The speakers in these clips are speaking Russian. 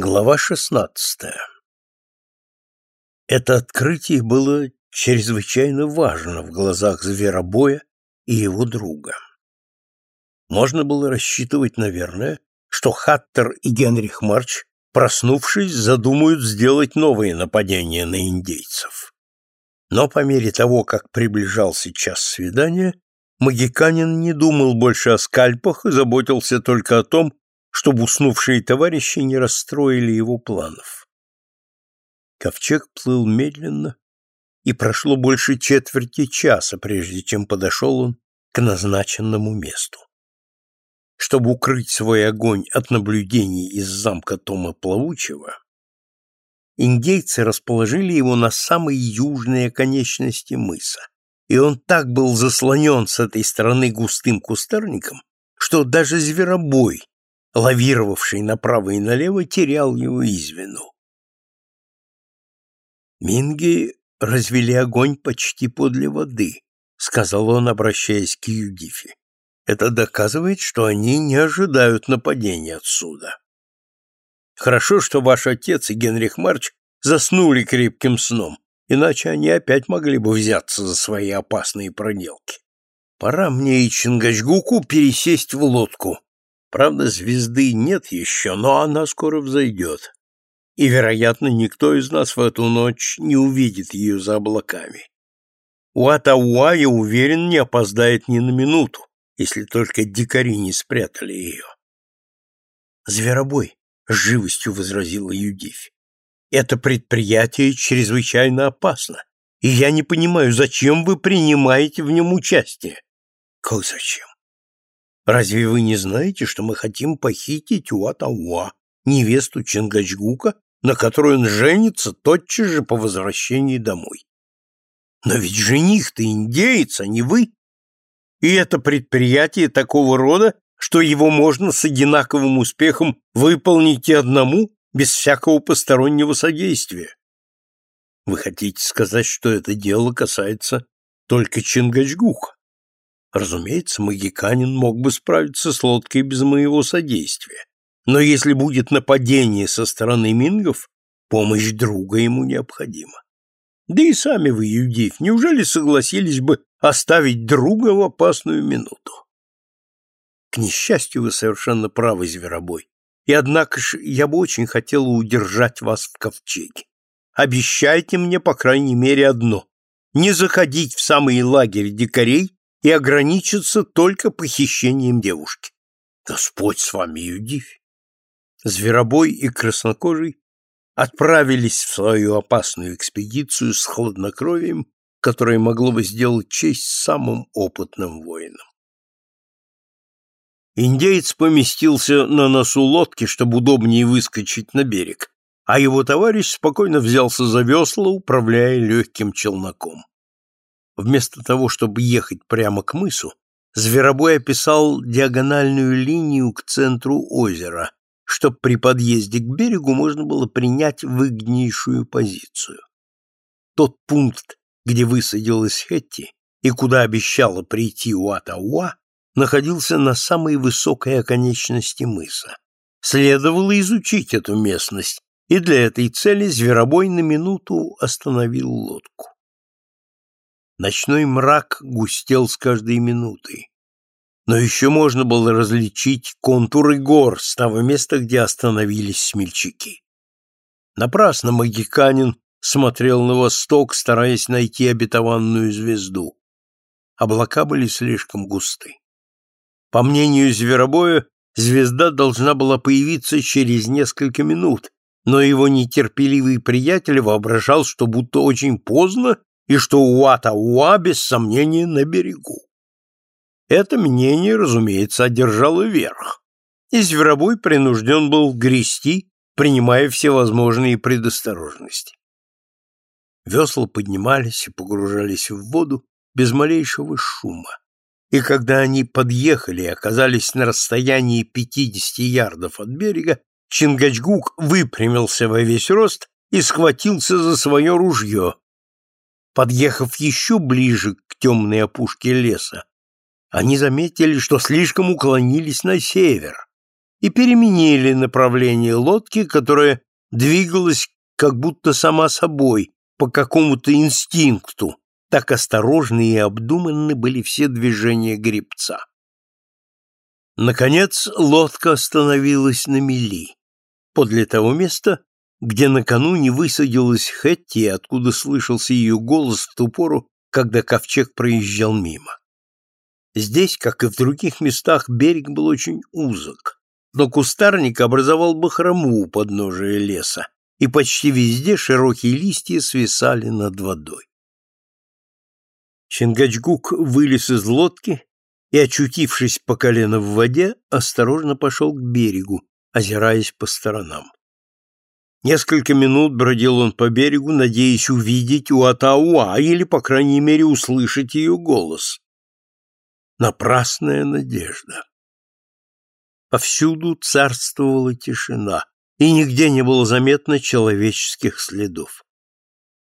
Глава шестнадцатая Это открытие было чрезвычайно важно в глазах Зверобоя и его друга. Можно было рассчитывать, наверное, что Хаттер и Генрих Марч, проснувшись, задумают сделать новые нападения на индейцев. Но по мере того, как приближался час свидания, Магиканин не думал больше о скальпах и заботился только о том, чтобы уснувшие товарищи не расстроили его планов. Ковчег плыл медленно, и прошло больше четверти часа, прежде чем подошел он к назначенному месту. Чтобы укрыть свой огонь от наблюдений из замка Тома Плавучего, индейцы расположили его на самой южной оконечности мыса, и он так был заслонен с этой стороны густым кустарником, что даже зверобой лавировавший направо и налево, терял его из виду. Минги развели огонь почти подле воды, сказал он, обращаясь к Юдифе. Это доказывает, что они не ожидают нападения отсюда. Хорошо, что ваш отец и Генрих Марч заснули крепким сном, иначе они опять могли бы взяться за свои опасные проделки. Пора мне и Чингачгуку пересесть в лодку, Правда, звезды нет еще, но она скоро взойдет. И, вероятно, никто из нас в эту ночь не увидит ее за облаками. Уатауа, я уверен, не опоздает ни на минуту, если только дикари не спрятали ее. Зверобой, — с живостью возразила Юдифь, — это предприятие чрезвычайно опасно, и я не понимаю, зачем вы принимаете в нем участие. Как зачем? Разве вы не знаете, что мы хотим похитить Уатауа, невесту Чингачгука, на которой он женится тотчас же по возвращении домой? Но ведь жених-то индеец, а не вы. И это предприятие такого рода, что его можно с одинаковым успехом выполнить и одному, без всякого постороннего содействия. Вы хотите сказать, что это дело касается только Чингачгука? Разумеется, магиканин мог бы справиться с лодкой без моего содействия. Но если будет нападение со стороны мингов, помощь друга ему необходима. Да и сами вы, Юдив, неужели согласились бы оставить друга в опасную минуту? К несчастью, вы совершенно правы, Зверобой. И однако ж я бы очень хотела удержать вас в ковчеге. Обещайте мне, по крайней мере, одно — не заходить в самый лагерь дикарей и ограничиться только похищением девушки. Господь с вами, Юдивь! Зверобой и краснокожий отправились в свою опасную экспедицию с хладнокровием, которое могло бы сделать честь самым опытным воинам. Индеец поместился на носу лодки, чтобы удобнее выскочить на берег, а его товарищ спокойно взялся за весла, управляя легким челноком. Вместо того, чтобы ехать прямо к мысу, Зверобой описал диагональную линию к центру озера, чтобы при подъезде к берегу можно было принять выгоднейшую позицию. Тот пункт, где высадилась Хетти и куда обещала прийти Уатауа, находился на самой высокой оконечности мыса. Следовало изучить эту местность, и для этой цели Зверобой на минуту остановил лодку. Ночной мрак густел с каждой минутой. Но еще можно было различить контуры гор с того места, где остановились смельчаки. Напрасно магиканин смотрел на восток, стараясь найти обетованную звезду. Облака были слишком густы. По мнению Зверобоя, звезда должна была появиться через несколько минут, но его нетерпеливый приятель воображал, что будто очень поздно и что Уата-Уа без сомнения на берегу. Это мнение, разумеется, одержало верх, и Зверобой принужден был грести, принимая всевозможные предосторожности. Весла поднимались и погружались в воду без малейшего шума, и когда они подъехали и оказались на расстоянии 50 ярдов от берега, Чингачгук выпрямился во весь рост и схватился за свое ружье, Подъехав еще ближе к темной опушке леса, они заметили, что слишком уклонились на север, и переменили направление лодки, которая двигалась как будто сама собой, по какому-то инстинкту, так осторожны и обдуманны были все движения гребца. Наконец лодка остановилась на мели, подле того места, где накануне высадилась Хэтти, откуда слышался ее голос в ту пору, когда ковчег проезжал мимо. Здесь, как и в других местах, берег был очень узок, но кустарник образовал бахрому у подножия леса, и почти везде широкие листья свисали над водой. Чингачгук вылез из лодки и, очутившись по колено в воде, осторожно пошел к берегу, озираясь по сторонам. Несколько минут бродил он по берегу, надеясь увидеть Уатауа или, по крайней мере, услышать ее голос. Напрасная надежда. Повсюду царствовала тишина, и нигде не было заметно человеческих следов.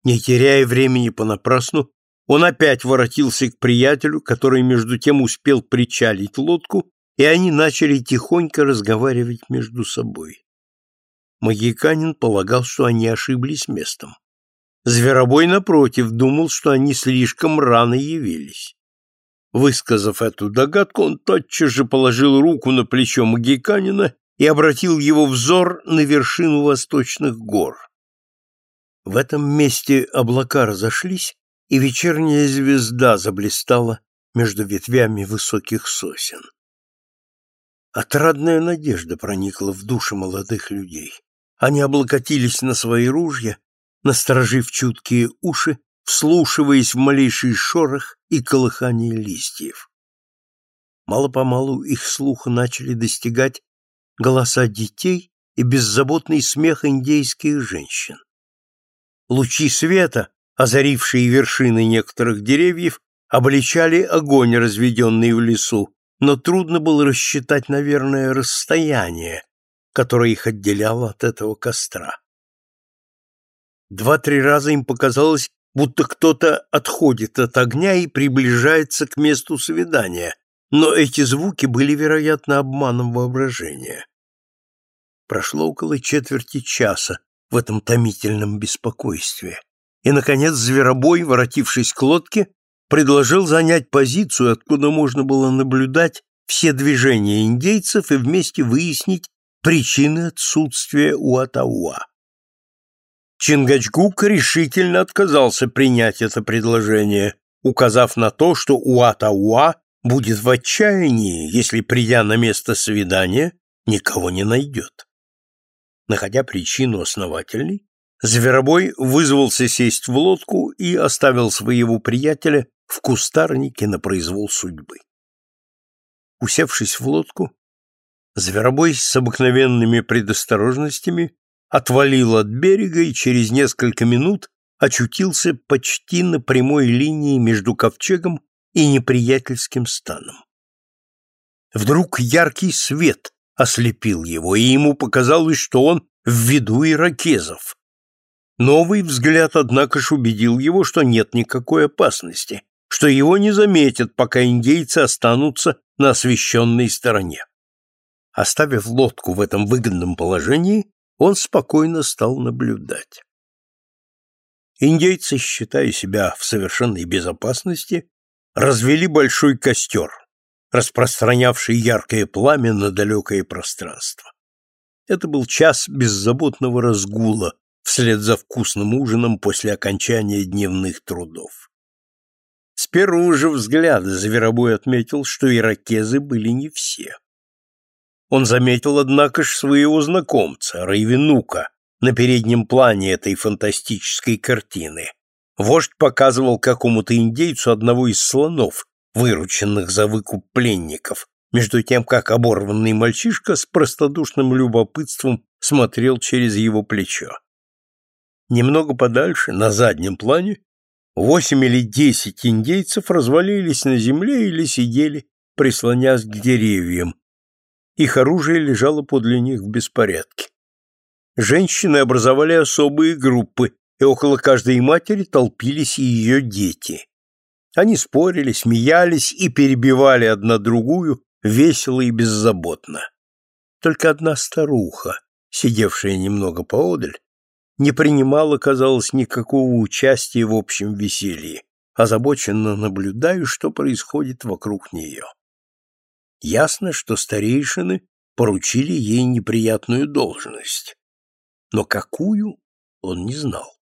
Не теряя времени понапрасну, он опять воротился к приятелю, который между тем успел причалить лодку, и они начали тихонько разговаривать между собой. Магиканин полагал, что они ошиблись местом. Зверобой, напротив, думал, что они слишком рано явились. Высказав эту догадку, он тотчас же положил руку на плечо Магиканина и обратил его взор на вершину восточных гор. В этом месте облака разошлись, и вечерняя звезда заблистала между ветвями высоких сосен. Отрадная надежда проникла в души молодых людей. Они облокотились на свои ружья, насторожив чуткие уши, вслушиваясь в малейший шорох и колыхание листьев. Мало-помалу их слуха начали достигать голоса детей и беззаботный смех индейских женщин. Лучи света, озарившие вершины некоторых деревьев, обличали огонь, разведенный в лесу, но трудно было рассчитать, наверное, расстояние, которое их отделяло от этого костра. Два-три раза им показалось, будто кто-то отходит от огня и приближается к месту свидания, но эти звуки были, вероятно, обманом воображения. Прошло около четверти часа в этом томительном беспокойстве, и, наконец, зверобой, воротившись к лодке, предложил занять позицию, откуда можно было наблюдать все движения индейцев и вместе выяснить причины отсутствия Уатауа. Чингачгук решительно отказался принять это предложение, указав на то, что Уатауа будет в отчаянии, если, придя на место свидания, никого не найдет. Находя причину основательной, Зверобой вызвался сесть в лодку и оставил своего приятеля в кустарнике на произвол судьбы. Усевшись в лодку, Зверобой с обыкновенными предосторожностями отвалил от берега и через несколько минут очутился почти на прямой линии между ковчегом и неприятельским станом. Вдруг яркий свет ослепил его, и ему показалось, что он в виду иракезов. Новый взгляд, однако ж, убедил его, что нет никакой опасности, что его не заметят, пока индейцы останутся на освещенной стороне. Оставив лодку в этом выгодном положении, он спокойно стал наблюдать. Индейцы, считая себя в совершенной безопасности, развели большой костер, распространявший яркое пламя на далекое пространство. Это был час беззаботного разгула вслед за вкусным ужином после окончания дневных трудов. С первого же взгляда Зверобой отметил, что иракезы были не все. Он заметил, однако ж, своего знакомца, Райвенука, на переднем плане этой фантастической картины. Вождь показывал какому-то индейцу одного из слонов, вырученных за выкуп пленников, между тем как оборванный мальчишка с простодушным любопытством смотрел через его плечо. Немного подальше, на заднем плане, восемь или десять индейцев развалились на земле или сидели, прислонясь к деревьям. Их оружие лежало подле них в беспорядке. Женщины образовали особые группы, и около каждой матери толпились ее дети. Они спорили, смеялись и перебивали одна другую весело и беззаботно. Только одна старуха, сидевшая немного поодаль, не принимала, казалось, никакого участия в общем веселье, озабоченно наблюдая, что происходит вокруг нее. Ясно, что старейшины поручили ей неприятную должность, но какую он не знал.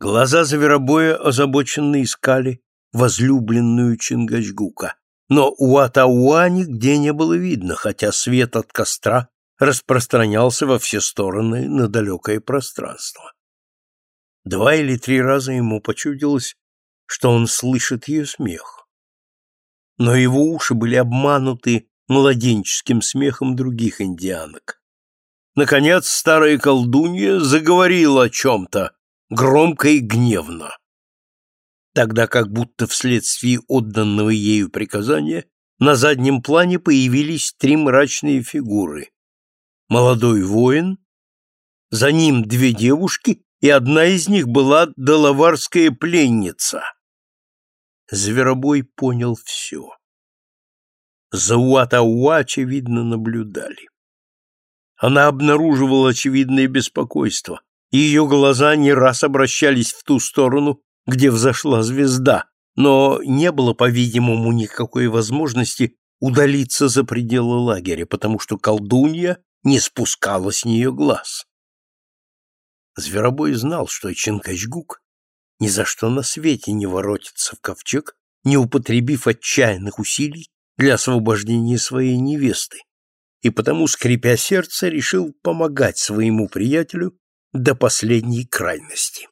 Глаза Зверобоя озабоченно искали возлюбленную Чингачгука, но Уатауа нигде не было видно, хотя свет от костра распространялся во все стороны на далекое пространство. Два или три раза ему почудилось, что он слышит ее смех. Но его уши были обмануты младенческим смехом других индианок. Наконец старая колдунья заговорила о чем-то, громко и гневно. Тогда как будто вследствие отданного ею приказания на заднем плане появились три мрачные фигуры молодой воин, за ним две девушки, и одна из них была доловарская пленница. Зверобой понял все. За Уатауа, очевидно, наблюдали. Она обнаруживала очевидное беспокойство, и ее глаза не раз обращались в ту сторону, где взошла звезда, но не было, по-видимому, никакой возможности удалиться за пределы лагеря, потому что колдунья не спускала с нее глаз. Зверобой знал, что Чинкачгук ни за что на свете не воротится в ковчег, не употребив отчаянных усилий для освобождения своей невесты, и потому, скрипя сердце, решил помогать своему приятелю до последней крайности.